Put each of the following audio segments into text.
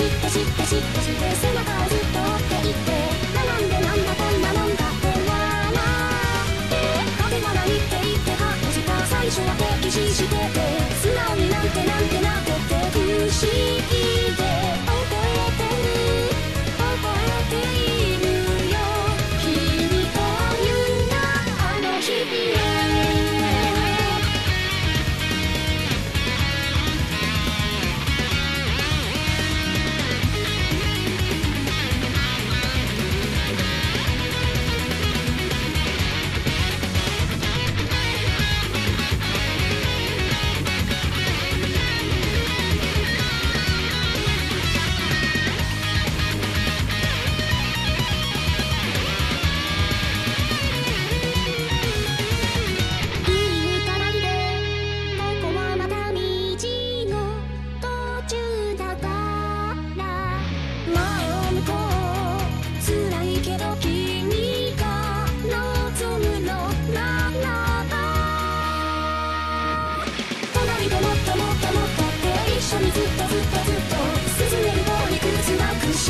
して知って知って知って背中を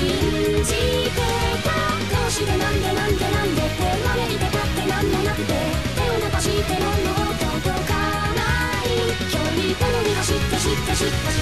信じてたどうしてなんでなんでなんでって言わいてたってなんなくて手を伸ばしてももう届かない距離とのに走って知ってってって